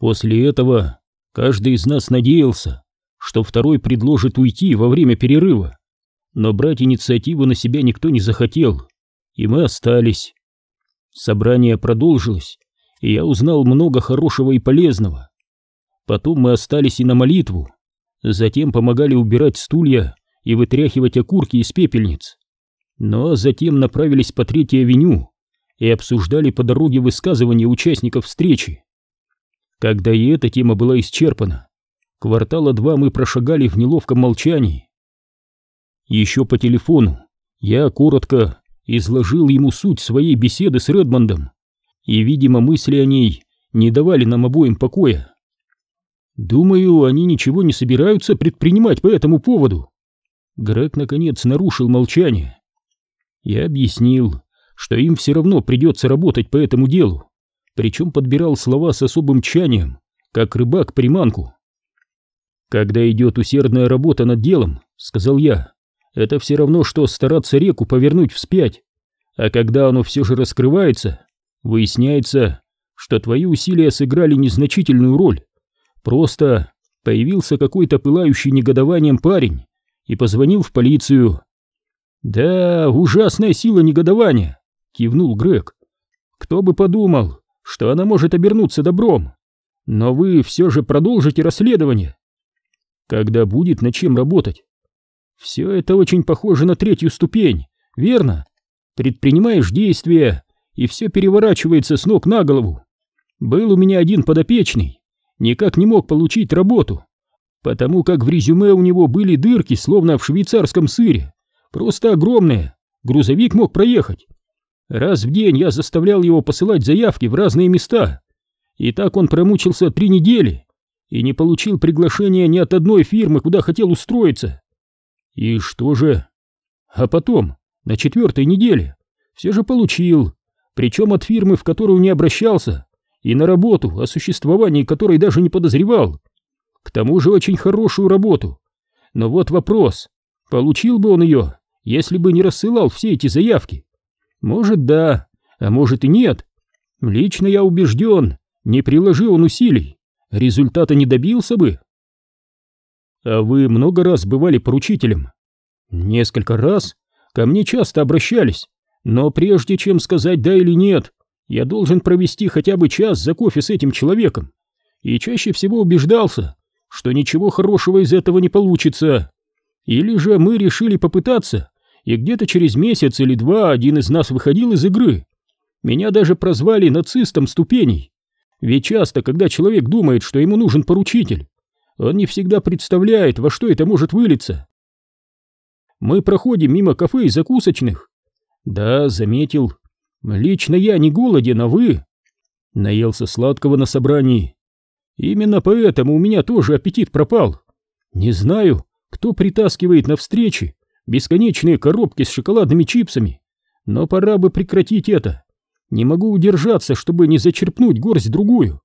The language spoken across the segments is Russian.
После этого каждый из нас надеялся, что второй предложит уйти во время перерыва, но брать инициативу на себя никто не захотел, и мы остались. Собрание продолжилось, и я узнал много хорошего и полезного. Потом мы остались и на молитву, затем помогали убирать стулья и вытряхивать окурки из пепельниц. Но затем направились по Третьей авеню и обсуждали по дороге высказывания участников встречи. Когда и эта тема была исчерпана, квартала два мы прошагали в неловком молчании. Еще по телефону я коротко изложил ему суть своей беседы с Редмондом, и, видимо, мысли о ней не давали нам обоим покоя. Думаю, они ничего не собираются предпринимать по этому поводу. Грег, наконец, нарушил молчание. Я объяснил, что им все равно придется работать по этому делу, причем подбирал слова с особым тщанием, как рыбак приманку. «Когда идет усердная работа над делом», — сказал я, — «это все равно, что стараться реку повернуть вспять, а когда оно все же раскрывается, выясняется, что твои усилия сыграли незначительную роль, просто появился какой-то пылающий негодованием парень и позвонил в полицию, «Да, ужасная сила негодования», — кивнул Грег. «Кто бы подумал, что она может обернуться добром. Но вы все же продолжите расследование. Когда будет над чем работать? Все это очень похоже на третью ступень, верно? Предпринимаешь действия, и все переворачивается с ног на голову. Был у меня один подопечный, никак не мог получить работу, потому как в резюме у него были дырки, словно в швейцарском сыре. Просто огромные. Грузовик мог проехать. Раз в день я заставлял его посылать заявки в разные места. И так он промучился три недели и не получил приглашения ни от одной фирмы, куда хотел устроиться. И что же? А потом, на четвертой неделе, все же получил, причем от фирмы, в которую не обращался, и на работу, о существовании которой даже не подозревал. К тому же очень хорошую работу. Но вот вопрос, получил бы он ее если бы не рассылал все эти заявки? Может, да, а может и нет. Лично я убежден, не приложил он усилий, результата не добился бы. А вы много раз бывали поручителем? Несколько раз. Ко мне часто обращались, но прежде чем сказать да или нет, я должен провести хотя бы час за кофе с этим человеком. И чаще всего убеждался, что ничего хорошего из этого не получится. Или же мы решили попытаться, и где-то через месяц или два один из нас выходил из игры. Меня даже прозвали нацистом ступеней. Ведь часто, когда человек думает, что ему нужен поручитель, он не всегда представляет, во что это может вылиться. Мы проходим мимо кафе и закусочных. Да, заметил. Лично я не голоден, а вы. Наелся сладкого на собрании. Именно поэтому у меня тоже аппетит пропал. Не знаю, кто притаскивает на встречи бесконечные коробки с шоколадными чипсами, но пора бы прекратить это. Не могу удержаться, чтобы не зачерпнуть горсть другую.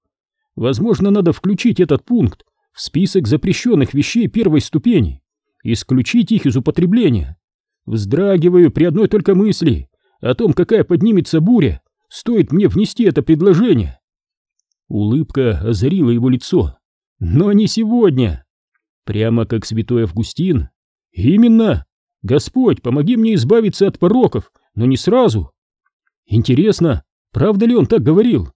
Возможно, надо включить этот пункт в список запрещенных вещей первой ступени, исключить их из употребления. Вздрагиваю при одной только мысли о том, какая поднимется буря, стоит мне внести это предложение. Улыбка озарила его лицо. Но не сегодня. Прямо как святой Августин. Именно. Господь, помоги мне избавиться от пороков, но не сразу. Интересно, правда ли он так говорил?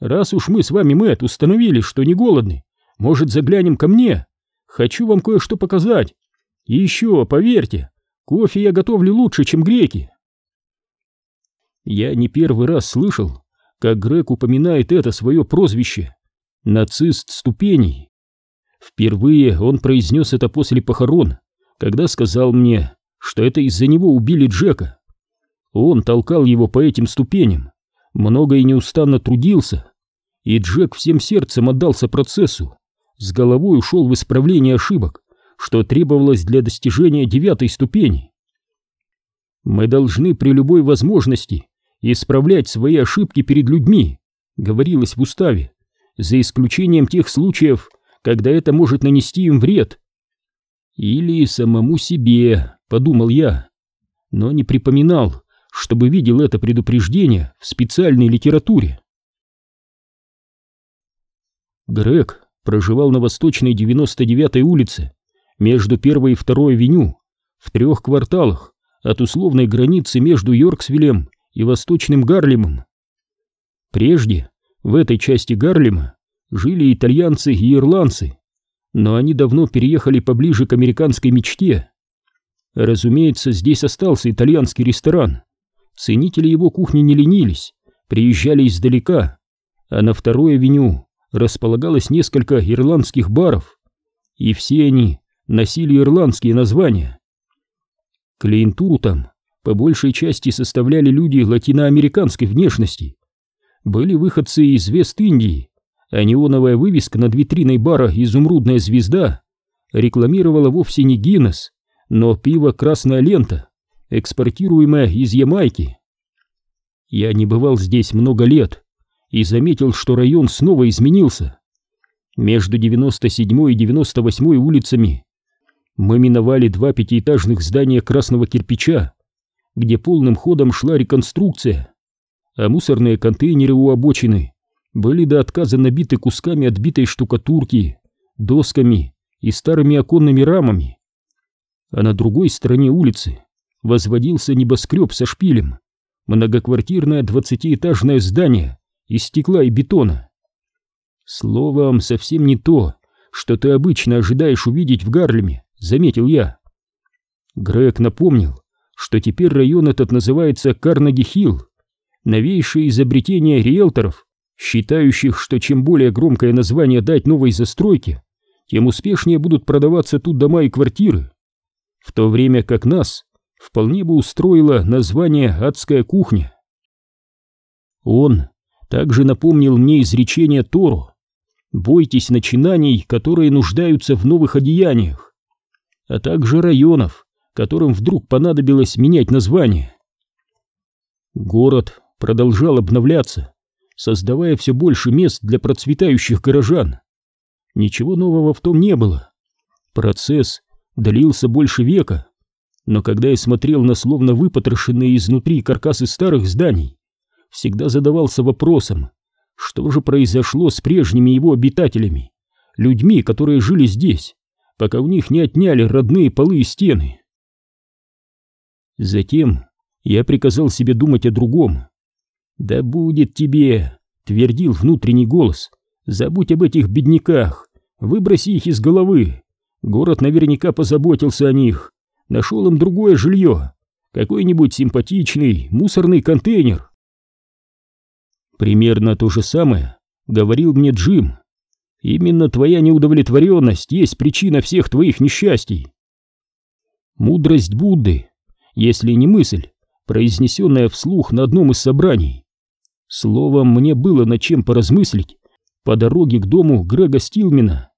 Раз уж мы с вами, Мэтт, установили, что не голодны, может, заглянем ко мне? Хочу вам кое-что показать. И еще, поверьте, кофе я готовлю лучше, чем греки. Я не первый раз слышал, как Грек упоминает это свое прозвище — нацист ступеней. Впервые он произнес это после похорон, когда сказал мне, что это из-за него убили Джека. Он толкал его по этим ступеням, много и неустанно трудился, и Джек всем сердцем отдался процессу, с головой ушел в исправление ошибок, что требовалось для достижения девятой ступени. «Мы должны при любой возможности исправлять свои ошибки перед людьми», говорилось в уставе, за исключением тех случаев, когда это может нанести им вред. Или самому себе, подумал я, но не припоминал, чтобы видел это предупреждение в специальной литературе. Грег проживал на восточной 99-й улице, между первой и второй авеню, в трех кварталах от условной границы между Йорксвиллем и восточным Гарлемом. Прежде в этой части Гарлема жили итальянцы и ирландцы, но они давно переехали поближе к американской мечте. Разумеется, здесь остался итальянский ресторан. Ценители его кухни не ленились, приезжали издалека, а на второй авеню располагалось несколько ирландских баров, и все они носили ирландские названия. Клиентуру там по большей части составляли люди латиноамериканской внешности. Были выходцы из Вест-Индии, а неоновая вывеска над витриной бара «Изумрудная звезда» рекламировала вовсе не Гиннес, но пиво «Красная лента», экспортируемое из Ямайки. Я не бывал здесь много лет и заметил, что район снова изменился. Между 97 и 98 улицами мы миновали два пятиэтажных здания красного кирпича, где полным ходом шла реконструкция, а мусорные контейнеры у обочины были до отказа набиты кусками отбитой штукатурки, досками и старыми оконными рамами. А на другой стороне улицы возводился небоскреб со шпилем, многоквартирное двадцатиэтажное здание из стекла и бетона. Словом, совсем не то, что ты обычно ожидаешь увидеть в Гарлеме, заметил я. Грег напомнил, что теперь район этот называется Карнеги-Хилл, новейшее изобретение риэлторов, считающих, что чем более громкое название дать новой застройке, тем успешнее будут продаваться тут дома и квартиры, в то время как нас вполне бы устроило название «Адская кухня». Он также напомнил мне изречение Торо «Бойтесь начинаний, которые нуждаются в новых одеяниях», а также районов, которым вдруг понадобилось менять название. Город продолжал обновляться, создавая все больше мест для процветающих горожан. Ничего нового в том не было. Процесс длился больше века, но когда я смотрел на словно выпотрошенные изнутри каркасы старых зданий, всегда задавался вопросом, что же произошло с прежними его обитателями, людьми, которые жили здесь, пока у них не отняли родные полы и стены. Затем я приказал себе думать о другом, «Да будет тебе!» — твердил внутренний голос. «Забудь об этих бедняках, выброси их из головы. Город наверняка позаботился о них, нашел им другое жилье, какой-нибудь симпатичный мусорный контейнер». Примерно то же самое говорил мне Джим. Именно твоя неудовлетворенность есть причина всех твоих несчастий. Мудрость Будды, если не мысль, произнесенная вслух на одном из собраний, Словом, мне было над чем поразмыслить по дороге к дому Грега Стилмена.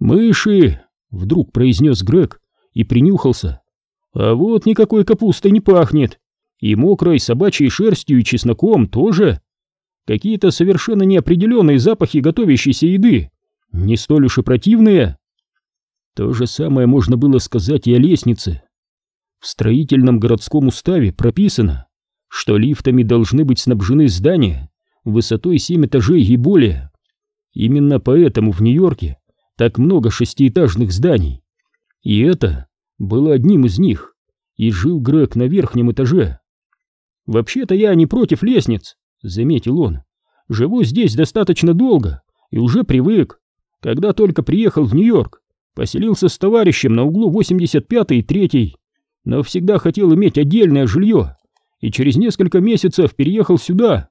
«Мыши!» — вдруг произнес Грег и принюхался. «А вот никакой капустой не пахнет. И мокрой собачьей шерстью и чесноком тоже. Какие-то совершенно неопределенные запахи готовящейся еды. Не столь уж и противные». То же самое можно было сказать и о лестнице. В строительном городском уставе прописано, что лифтами должны быть снабжены здания высотой 7 этажей и более. Именно поэтому в Нью-Йорке так много шестиэтажных зданий. И это было одним из них, и жил Грег на верхнем этаже. «Вообще-то я не против лестниц», — заметил он. «Живу здесь достаточно долго и уже привык. Когда только приехал в Нью-Йорк, поселился с товарищем на углу 85 и 3 но всегда хотел иметь отдельное жилье и через несколько месяцев переехал сюда.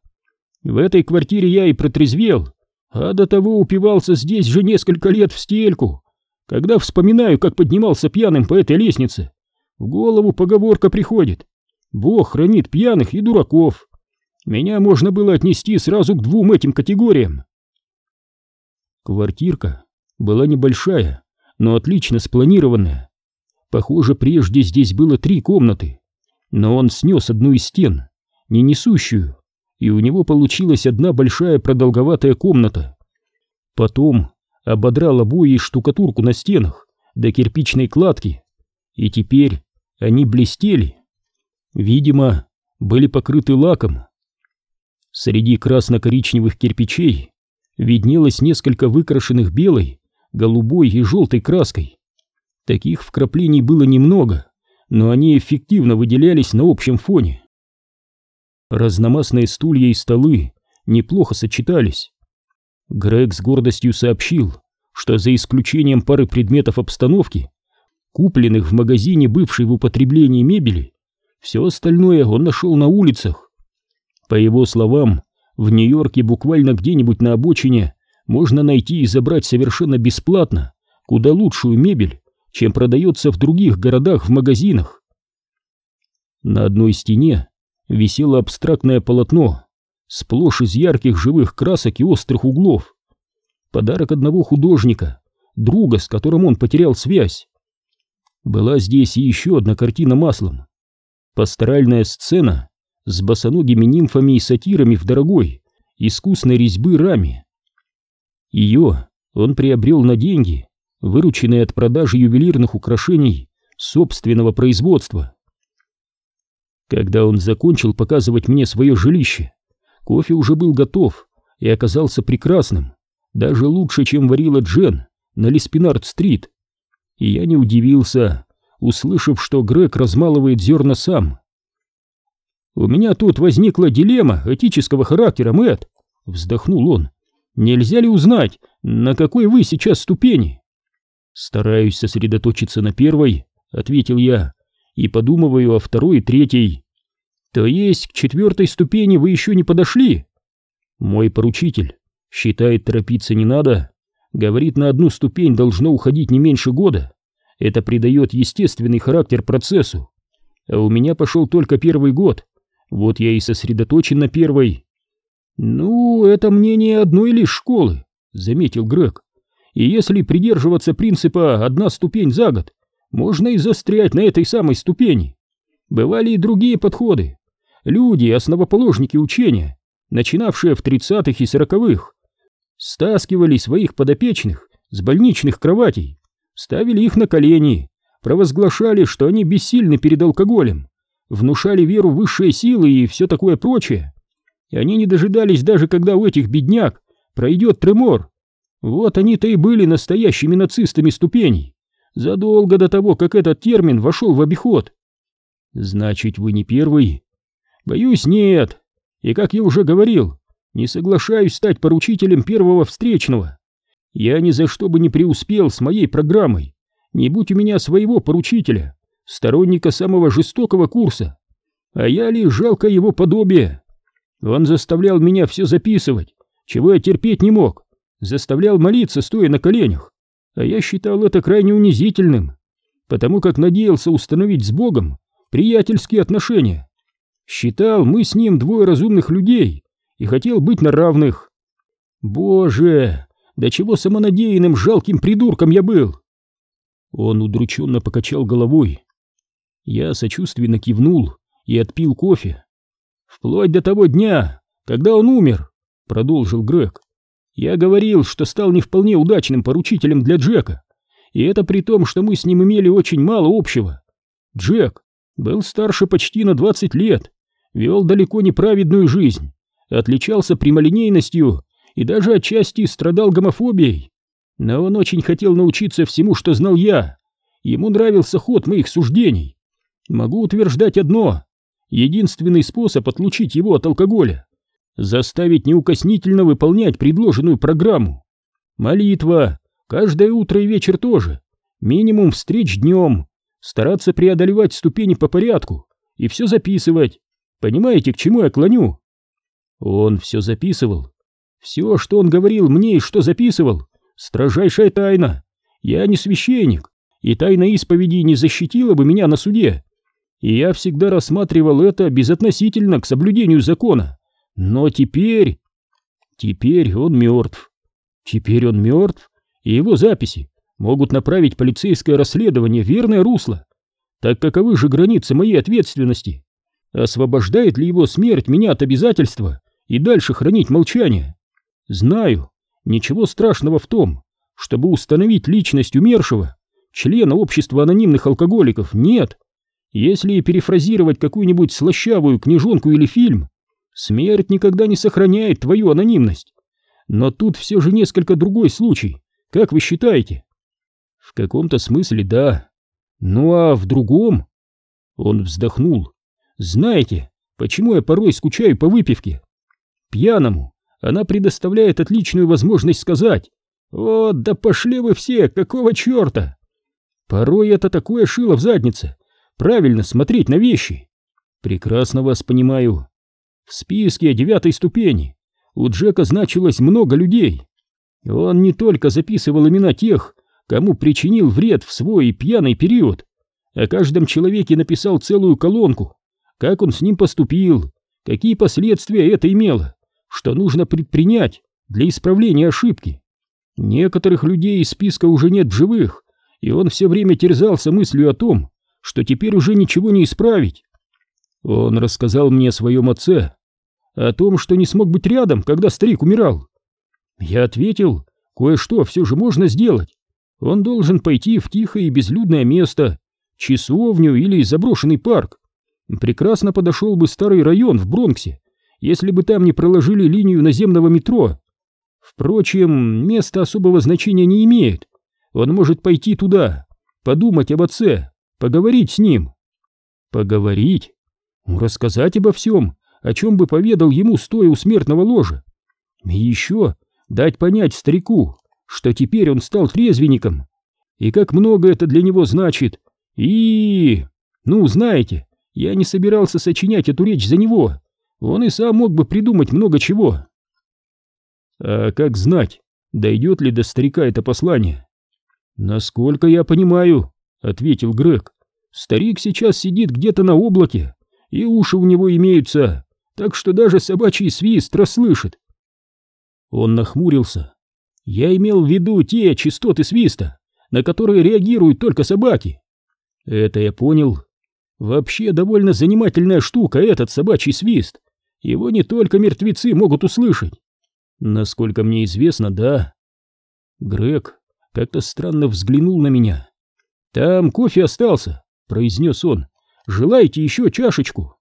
В этой квартире я и протрезвел, а до того упивался здесь же несколько лет в стельку. Когда вспоминаю, как поднимался пьяным по этой лестнице, в голову поговорка приходит. Бог хранит пьяных и дураков. Меня можно было отнести сразу к двум этим категориям. Квартирка была небольшая, но отлично спланированная. Похоже, прежде здесь было три комнаты. Но он снес одну из стен, не несущую, и у него получилась одна большая продолговатая комната. Потом ободрал обои и штукатурку на стенах до кирпичной кладки, и теперь они блестели. Видимо, были покрыты лаком. Среди красно-коричневых кирпичей виднелось несколько выкрашенных белой, голубой и желтой краской. Таких вкраплений было немного, но они эффективно выделялись на общем фоне. Разномастные стулья и столы неплохо сочетались. Грег с гордостью сообщил, что за исключением пары предметов обстановки, купленных в магазине бывшей в употреблении мебели, все остальное он нашел на улицах. По его словам, в Нью-Йорке буквально где-нибудь на обочине можно найти и забрать совершенно бесплатно куда лучшую мебель, чем продается в других городах в магазинах. На одной стене висело абстрактное полотно, сплошь из ярких живых красок и острых углов. Подарок одного художника, друга, с которым он потерял связь. Была здесь и еще одна картина маслом. Пасторальная сцена с босоногими нимфами и сатирами в дорогой, искусной резьбы раме. Ее он приобрел на деньги, вырученные от продажи ювелирных украшений собственного производства. Когда он закончил показывать мне свое жилище, кофе уже был готов и оказался прекрасным, даже лучше, чем варила Джен на Леспинард-стрит. И я не удивился, услышав, что Грег размалывает зерна сам. «У меня тут возникла дилемма этического характера, Мэтт», — вздохнул он. «Нельзя ли узнать, на какой вы сейчас ступени?» «Стараюсь сосредоточиться на первой», — ответил я, и подумываю о второй и третьей. То есть к четвертой ступени вы еще не подошли? Мой поручитель считает торопиться не надо, говорит на одну ступень должно уходить не меньше года. Это придает естественный характер процессу. А у меня пошел только первый год, вот я и сосредоточен на первой. Ну, это мнение одной лишь школы, заметил Грег. И если придерживаться принципа «одна ступень за год», можно и застрять на этой самой ступени. Бывали и другие подходы. Люди, основоположники учения, начинавшие в тридцатых и сороковых, стаскивали своих подопечных с больничных кроватей, ставили их на колени, провозглашали, что они бессильны перед алкоголем, внушали веру в высшие силы и все такое прочее. И они не дожидались даже, когда у этих бедняк пройдет тремор. Вот они-то и были настоящими нацистами ступеней задолго до того, как этот термин вошел в обиход. Значит, вы не первый? Боюсь, нет. И как я уже говорил, не соглашаюсь стать поручителем первого встречного. Я ни за что бы не преуспел с моей программой. Не будь у меня своего поручителя, сторонника самого жестокого курса. А я лишь жалко его подобие. Он заставлял меня все записывать, чего я терпеть не мог. Заставлял молиться, стоя на коленях а я считал это крайне унизительным, потому как надеялся установить с Богом приятельские отношения. Считал мы с ним двое разумных людей и хотел быть на равных. Боже, до чего самонадеянным жалким придурком я был! Он удрученно покачал головой. Я сочувственно кивнул и отпил кофе. Вплоть до того дня, когда он умер, продолжил Грег. Я говорил, что стал не вполне удачным поручителем для Джека, и это при том, что мы с ним имели очень мало общего. Джек был старше почти на 20 лет, вел далеко не праведную жизнь, отличался прямолинейностью и даже отчасти страдал гомофобией. Но он очень хотел научиться всему, что знал я. Ему нравился ход моих суждений. Могу утверждать одно. Единственный способ отлучить его от алкоголя заставить неукоснительно выполнять предложенную программу. Молитва, каждое утро и вечер тоже, минимум встреч днем, стараться преодолевать ступени по порядку и все записывать. Понимаете, к чему я клоню? Он все записывал. Все, что он говорил мне и что записывал, строжайшая тайна. Я не священник, и тайна исповеди не защитила бы меня на суде. И я всегда рассматривал это безотносительно к соблюдению закона. Но теперь... Теперь он мертв. Теперь он мертв, и его записи могут направить полицейское расследование в верное русло. Так каковы же границы моей ответственности? Освобождает ли его смерть меня от обязательства и дальше хранить молчание? Знаю, ничего страшного в том, чтобы установить личность умершего, члена общества анонимных алкоголиков, нет. Если перефразировать какую-нибудь слащавую книжонку или фильм, Смерть никогда не сохраняет твою анонимность. Но тут все же несколько другой случай. Как вы считаете? В каком-то смысле да. Ну а в другом? Он вздохнул. Знаете, почему я порой скучаю по выпивке? Пьяному она предоставляет отличную возможность сказать «О, да пошли вы все, какого черта!» Порой это такое шило в заднице. Правильно смотреть на вещи. Прекрасно вас понимаю. В списке девятой ступени у Джека значилось много людей. Он не только записывал имена тех, кому причинил вред в свой пьяный период, о каждом человеке написал целую колонку, как он с ним поступил, какие последствия это имело, что нужно предпринять для исправления ошибки. Некоторых людей из списка уже нет в живых, и он все время терзался мыслью о том, что теперь уже ничего не исправить. Он рассказал мне о своем отце, о том, что не смог быть рядом, когда старик умирал. Я ответил, кое-что все же можно сделать. Он должен пойти в тихое и безлюдное место, часовню или заброшенный парк. Прекрасно подошел бы старый район в Бронксе, если бы там не проложили линию наземного метро. Впрочем, место особого значения не имеет. Он может пойти туда, подумать об отце, поговорить с ним. Поговорить? Рассказать обо всем, о чем бы поведал ему, стоя у смертного ложа. И еще дать понять старику, что теперь он стал трезвенником, и как много это для него значит. И... Ну, знаете, я не собирался сочинять эту речь за него. Он и сам мог бы придумать много чего. А как знать, дойдет ли до старика это послание? Насколько я понимаю, ответил Грег, старик сейчас сидит где-то на облаке, и уши у него имеются, так что даже собачий свист расслышит. Он нахмурился. Я имел в виду те частоты свиста, на которые реагируют только собаки. Это я понял. Вообще довольно занимательная штука этот собачий свист. Его не только мертвецы могут услышать. Насколько мне известно, да. Грег как-то странно взглянул на меня. «Там кофе остался», — произнес он. «Желаете еще чашечку?»